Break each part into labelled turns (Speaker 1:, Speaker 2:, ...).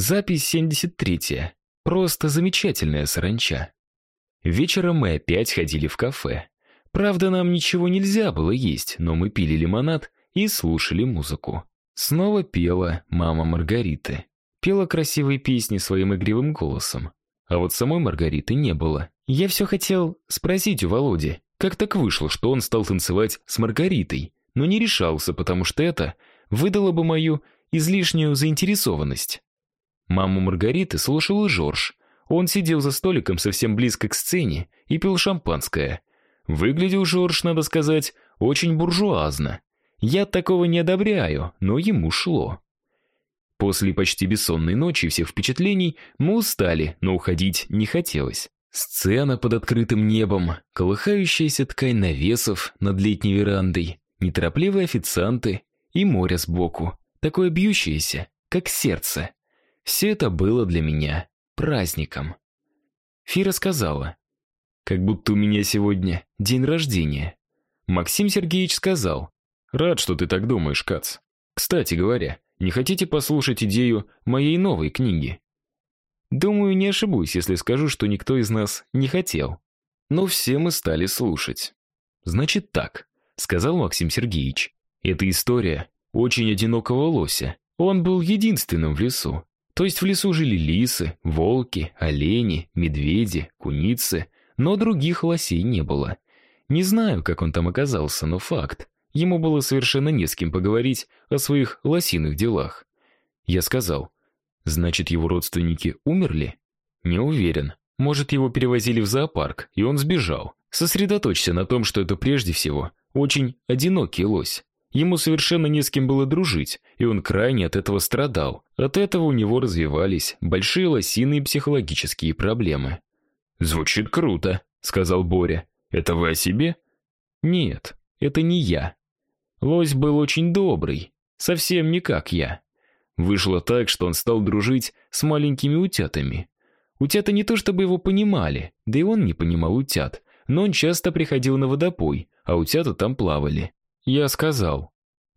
Speaker 1: Запись 73. Просто замечательная саранча. Вечером мы опять ходили в кафе. Правда, нам ничего нельзя было есть, но мы пили лимонад и слушали музыку. Снова пела мама Маргариты. Пела красивые песни своим игривым голосом. А вот самой Маргариты не было. Я все хотел спросить у Володи, как так вышло, что он стал танцевать с Маргаритой, но не решался, потому что это выдало бы мою излишнюю заинтересованность. Маму Маргариты слушал и Жорж. Он сидел за столиком совсем близко к сцене и пил шампанское. Выглядел Жорж, надо сказать, очень буржуазно. Я такого не одобряю, но ему шло. После почти бессонной ночи и всех впечатлений мы устали, но уходить не хотелось. Сцена под открытым небом, колыхающаяся ткань навесов над летней верандой, неторопливые официанты и море сбоку, такое бьющееся, как сердце. Все это было для меня праздником. Фира сказала, как будто у меня сегодня день рождения. Максим Сергеевич сказал, рад, что ты так думаешь, Кац. Кстати говоря, не хотите послушать идею моей новой книги? Думаю, не ошибусь, если скажу, что никто из нас не хотел. Но все мы стали слушать. Значит так, сказал Максим Сергеевич. Эта история очень одинокого лося. Он был единственным в лесу. То есть в лесу жили лисы, волки, олени, медведи, куницы, но других лосей не было. Не знаю, как он там оказался, но факт. Ему было совершенно не с кем поговорить о своих лосиных делах. Я сказал: "Значит, его родственники умерли?" "Не уверен. Может, его перевозили в зоопарк, и он сбежал. Сосредоточься на том, что это прежде всего очень одинокий лось. Ему совершенно не с кем было дружить, и он крайне от этого страдал. От этого у него развивались большие лосиные психологические проблемы. Звучит круто, сказал Боря. Это вы о себе? Нет, это не я. Лось был очень добрый, совсем не как я. Вышло так, что он стал дружить с маленькими утятами. Утята не то чтобы его понимали, да и он не понимал утят, но он часто приходил на водопой, а утята там плавали. Я сказал: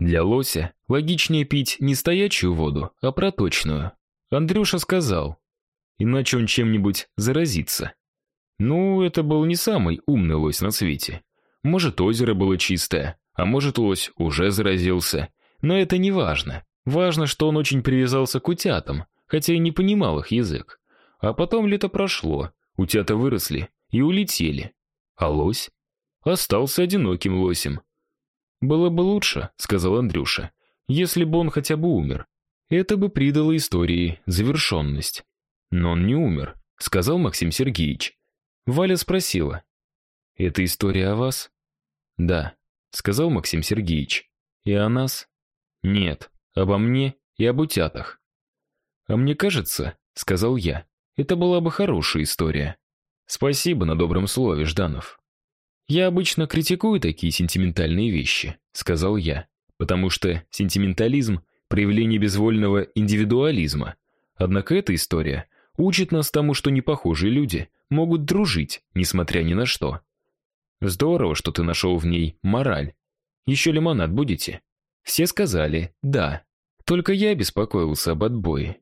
Speaker 1: "Для лося логичнее пить не стоячую воду, а проточную". Андрюша сказал: "Иначе он чем-нибудь заразится". Ну, это был не самый умный лось на свете. Может, озеро было чистое, а может, лось уже заразился. Но это не важно. Важно, что он очень привязался к утятам, хотя и не понимал их язык. А потом лето прошло, утята выросли и улетели. А лось остался одиноким лосем. Было бы лучше, сказал Андрюша, если бы он хотя бы умер. Это бы придало истории завершенность. Но он не умер, сказал Максим Сергеевич. Валя спросила: "Это история о вас?" "Да", сказал Максим Сергеевич. И о нас? Нет, обо мне и об утятах. А мне кажется, сказал я, это была бы хорошая история. Спасибо на добром слове, Жданов. Я обычно критикую такие сентиментальные вещи, сказал я, потому что сентиментализм проявление безвольного индивидуализма. Однако эта история учит нас тому, что непохожие люди могут дружить, несмотря ни на что. Здорово, что ты нашел в ней мораль. Еще лимонад будете? Все сказали: "Да". Только я беспокоился об отбое.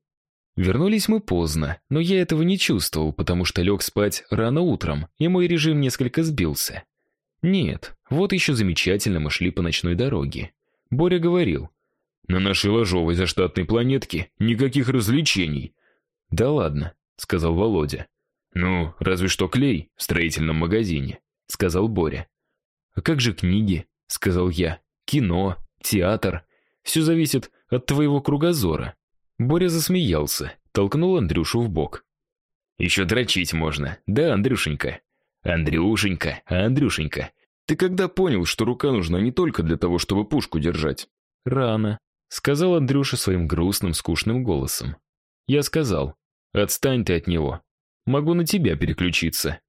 Speaker 1: Вернулись мы поздно, но я этого не чувствовал, потому что лег спать рано утром, и мой режим несколько сбился. Нет, вот еще замечательно мы шли по ночной дороге. Боря говорил: "На нашей ложовой заштатной планетке никаких развлечений". "Да ладно", сказал Володя. "Ну, разве что клей в строительном магазине" сказал Боря. А как же книги, сказал я. Кино, театр, все зависит от твоего кругозора. Боря засмеялся, толкнул Андрюшу в бок. «Еще дрочить можно. Да, Андрюшенька. Андрюшенька, Андрюшенька. Ты когда понял, что рука нужна не только для того, чтобы пушку держать? Рано, сказал Андрюша своим грустным, скучным голосом. Я сказал: "Отстань ты от него. Могу на тебя переключиться".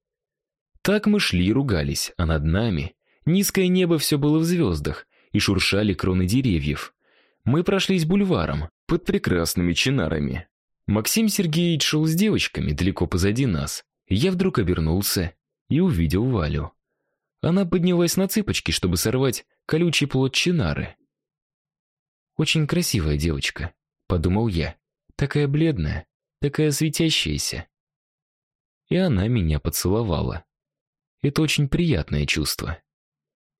Speaker 1: Так мы шли и ругались, а над нами низкое небо все было в звездах, и шуршали кроны деревьев. Мы прошлись бульваром под прекрасными чинарами. Максим Сергеевич шел с девочками далеко позади нас. Я вдруг обернулся и увидел Валю. Она поднялась на цыпочки, чтобы сорвать колючий плод чинары. Очень красивая девочка, подумал я. такая бледная, такая светящаяся. И она меня поцеловала. Это очень приятное чувство.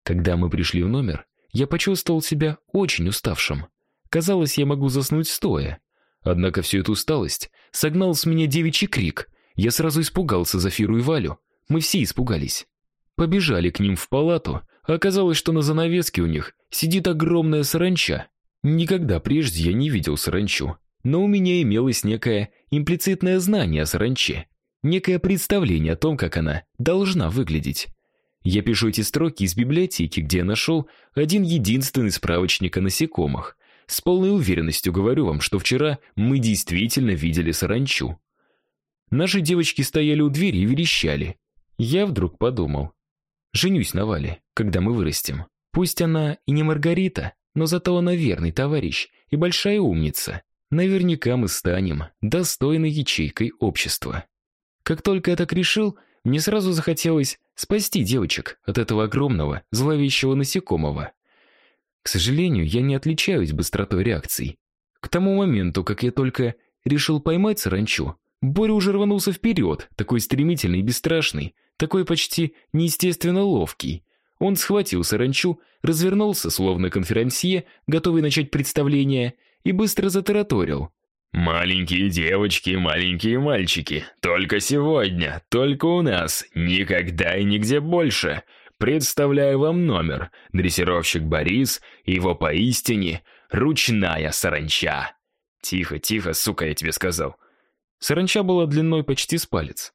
Speaker 1: Когда мы пришли в номер, я почувствовал себя очень уставшим. Казалось, я могу заснуть стоя. Однако всю эту усталость согнал с меня девичий крик. Я сразу испугался Зафиру и Валю. Мы все испугались. Побежали к ним в палату, оказалось, что на занавеске у них сидит огромная саранча. Никогда прежде я не видел саранчу, но у меня имелось некое имплицитное знание о саранче, некое представление о том, как она должна выглядеть. Я пишу эти строки из библиотеки, где я нашел один единственный справочник о насекомых. С полной уверенностью говорю вам, что вчера мы действительно видели саранчу. Наши девочки стояли у двери и верещали. Я вдруг подумал: женюсь на Вале, когда мы вырастем. Пусть она и не Маргарита, но зато она верный товарищ и большая умница. Наверняка мы станем достойной ячейкой общества. Как только я так решил, мне сразу захотелось спасти девочек от этого огромного, зловещего насекомого. К сожалению, я не отличаюсь быстротой реакций. К тому моменту, как я только решил поймать саранчу, Боря уже рванулся вперед, такой стремительный и бесстрашный, такой почти неестественно ловкий. Он схватил саранчу, развернулся, словно конферансье, готовый начать представление, и быстро затараторил.
Speaker 2: Маленькие девочки, маленькие мальчики, только сегодня, только у нас, никогда и нигде больше. Представляю вам номер. Дрессировщик Борис его поистине ручная саранча.
Speaker 1: Тихо, тихо, сука, я тебе сказал. Саранча была длиной почти с палец.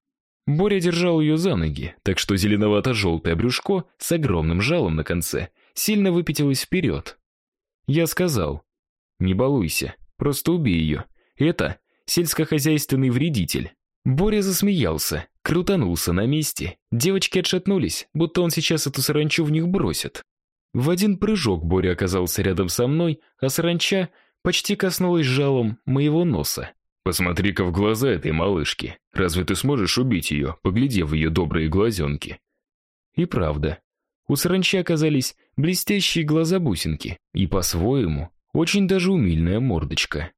Speaker 1: Боря держал ее за ноги, так что зеленовато-желтое брюшко с огромным жалом на конце сильно выпятилось вперед. Я сказал: "Не балуйся, просто убей ее. Это сельскохозяйственный вредитель". Боря засмеялся, крутанулся на месте. Девочки отшатнулись, будто он сейчас эту саранчу в них бросит. В один прыжок Боря оказался рядом со мной, а саранча почти коснулась жалом моего носа.
Speaker 2: Посмотри-ка в глаза этой малышки. Разве ты сможешь убить ее, поглядев в ее добрые глазенки?»
Speaker 1: И правда. У саранчи оказались блестящие глаза-бусинки и по-своему очень даже умильная мордочка.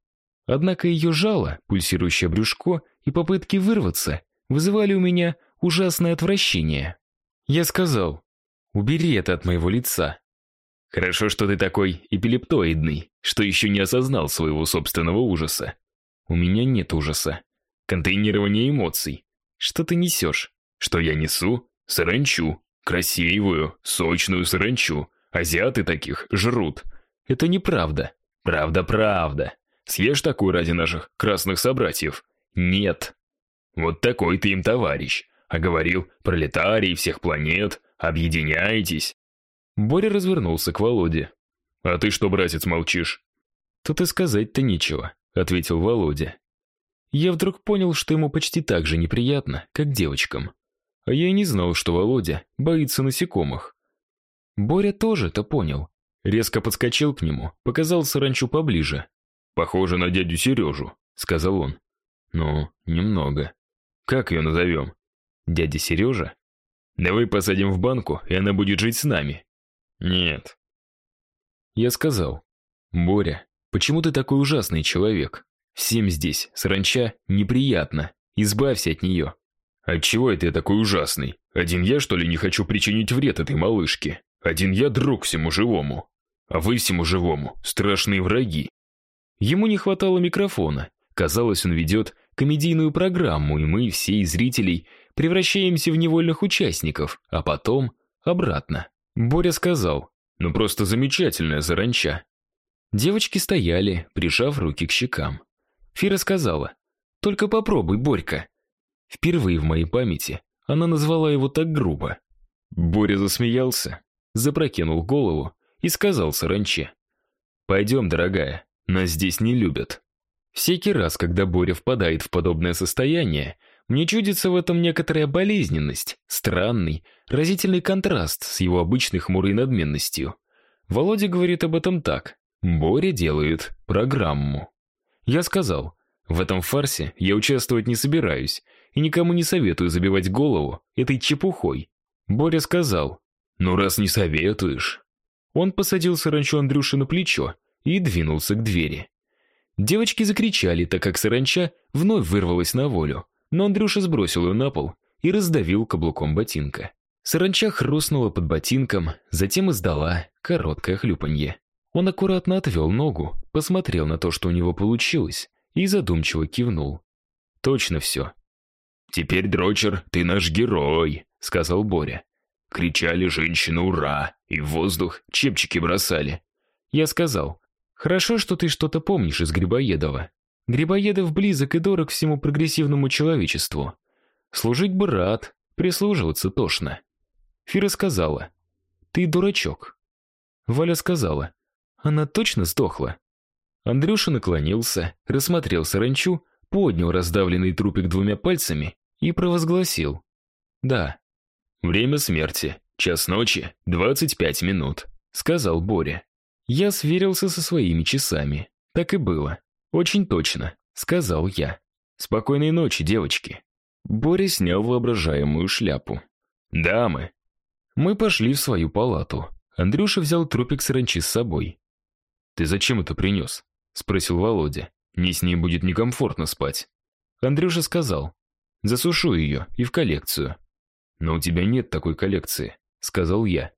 Speaker 1: Однако ее жало, пульсирующее брюшко и попытки вырваться вызывали у меня ужасное отвращение. Я сказал: "Убери это от моего лица".
Speaker 2: Хорошо, что ты такой эпилептоидный, что еще не осознал своего собственного ужаса.
Speaker 1: У меня нет ужаса.
Speaker 2: Контейнирование эмоций.
Speaker 1: Что ты несешь?
Speaker 2: Что я несу? Саранчу. Красивую, сочную саранчу. Азиаты таких жрут.
Speaker 1: Это неправда.
Speaker 2: Правда, правда. Съешь такую ради наших красных собратьев? Нет. Вот такой ты им товарищ. А говорил, пролетарии всех планет, объединяйтесь.
Speaker 1: Боря развернулся к Володе.
Speaker 2: А ты что, братец, молчишь?
Speaker 1: Тут и сказать-то нечего ответил Володя. Я вдруг понял, что ему почти так же неприятно, как девочкам. А я и не знал, что Володя боится насекомых. Боря тоже это понял. Резко подскочил к нему, показал саранчу поближе.
Speaker 2: Похоже на дядю Сережу», — сказал он.
Speaker 1: Ну, немного.
Speaker 2: Как ее назовем?»
Speaker 1: Дядя Сережа?
Speaker 2: Давай посадим в банку, и она будет жить с нами.
Speaker 1: Нет. Я сказал: "Боря, Почему ты такой ужасный человек? Всем здесь саранча неприятно. Избавься от нее».
Speaker 2: Отчего это я такой ужасный? Один я, что ли, не хочу причинить вред этой малышке? Один я друг всему живому. А вы всему живому страшные враги.
Speaker 1: Ему не хватало микрофона. Казалось, он ведет комедийную программу, и мы, все из зрителей, превращаемся в невольных участников, а потом обратно. Боря сказал: "Ну просто замечательная заранча. Девочки стояли, прижав руки к щекам. Фира сказала: "Только попробуй, Борька". Впервые в моей памяти она назвала его так грубо. Боря засмеялся, запрокинул голову и сказал саранче: «Пойдем, дорогая, нас здесь не любят". Всякий раз, когда Боря впадает в подобное состояние, мне чудится в этом некоторая болезненность, странный, разительный контраст с его обычной хмурой надменностью. Володя говорит об этом так: Боря делает программу. Я сказал: "В этом фарсе я участвовать не собираюсь и никому не советую забивать голову этой чепухой". Боря сказал: "Ну раз не советуешь". Он посадил саранчу Андрюши на плечо и двинулся к двери. Девочки закричали, так как саранча вновь вырвалась на волю, но Андрюша сбросил ее на пол и раздавил каблуком ботинка. Саранча хрустнула под ботинком, затем издала короткое хлюпанье. Он аккуратно отвел ногу, посмотрел на то, что у него получилось, и задумчиво кивнул. Точно все.
Speaker 2: «Теперь, Дрочер, ты наш герой», — сказал Боря. Кричали женщины «Ура!» и в воздух чепчики бросали.
Speaker 1: Я сказал, «Хорошо, что ты что-то помнишь из Грибоедова. Грибоедов близок и дорог всему прогрессивному человечеству. Служить бы рад, прислуживаться тошно». Фира сказала, «Ты дурачок». Валя сказала, «Она точно сдохла?» Андрюша наклонился, рассмотрел саранчу, поднял раздавленный трупик двумя пальцами и провозгласил. «Да».
Speaker 2: «Время смерти. Час ночи, 25 минут», — сказал Боря.
Speaker 1: Я сверился со своими часами. Так и было. Очень точно, сказал я. Спокойной ночи, девочки. Боря снял воображаемую шляпу.
Speaker 2: Дамы.
Speaker 1: Мы пошли в свою палату. Андрюша взял трупик саранчи с собой. Ты зачем это принес?» — спросил Володя. «Мне с ней будет некомфортно спать». Андрюша сказал. «Засушу ее и в коллекцию». «Но у тебя нет такой коллекции», — сказал я.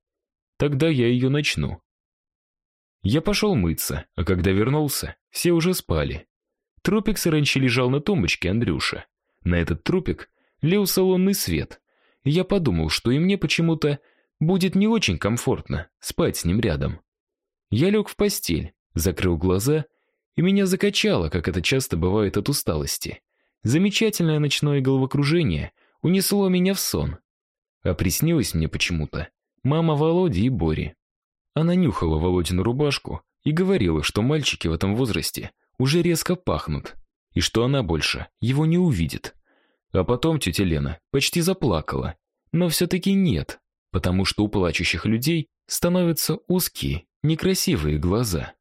Speaker 1: «Тогда я ее начну». Я пошел мыться, а когда вернулся, все уже спали. Трупик саранчи лежал на тумбочке Андрюша. На этот трупик лил салонный свет. Я подумал, что и мне почему-то будет не очень комфортно спать с ним рядом. Я лег в постель, закрыл глаза, и меня закачало, как это часто бывает от усталости. Замечательное ночное головокружение унесло меня в сон. А приснилось мне почему-то мама Володи и Бори. Она нюхала Володину рубашку и говорила, что мальчики в этом возрасте уже резко пахнут, и что она больше его не увидит. А потом тетя Лена почти заплакала, но все-таки нет, потому что у плачущих людей становятся узкие, некрасивые глаза.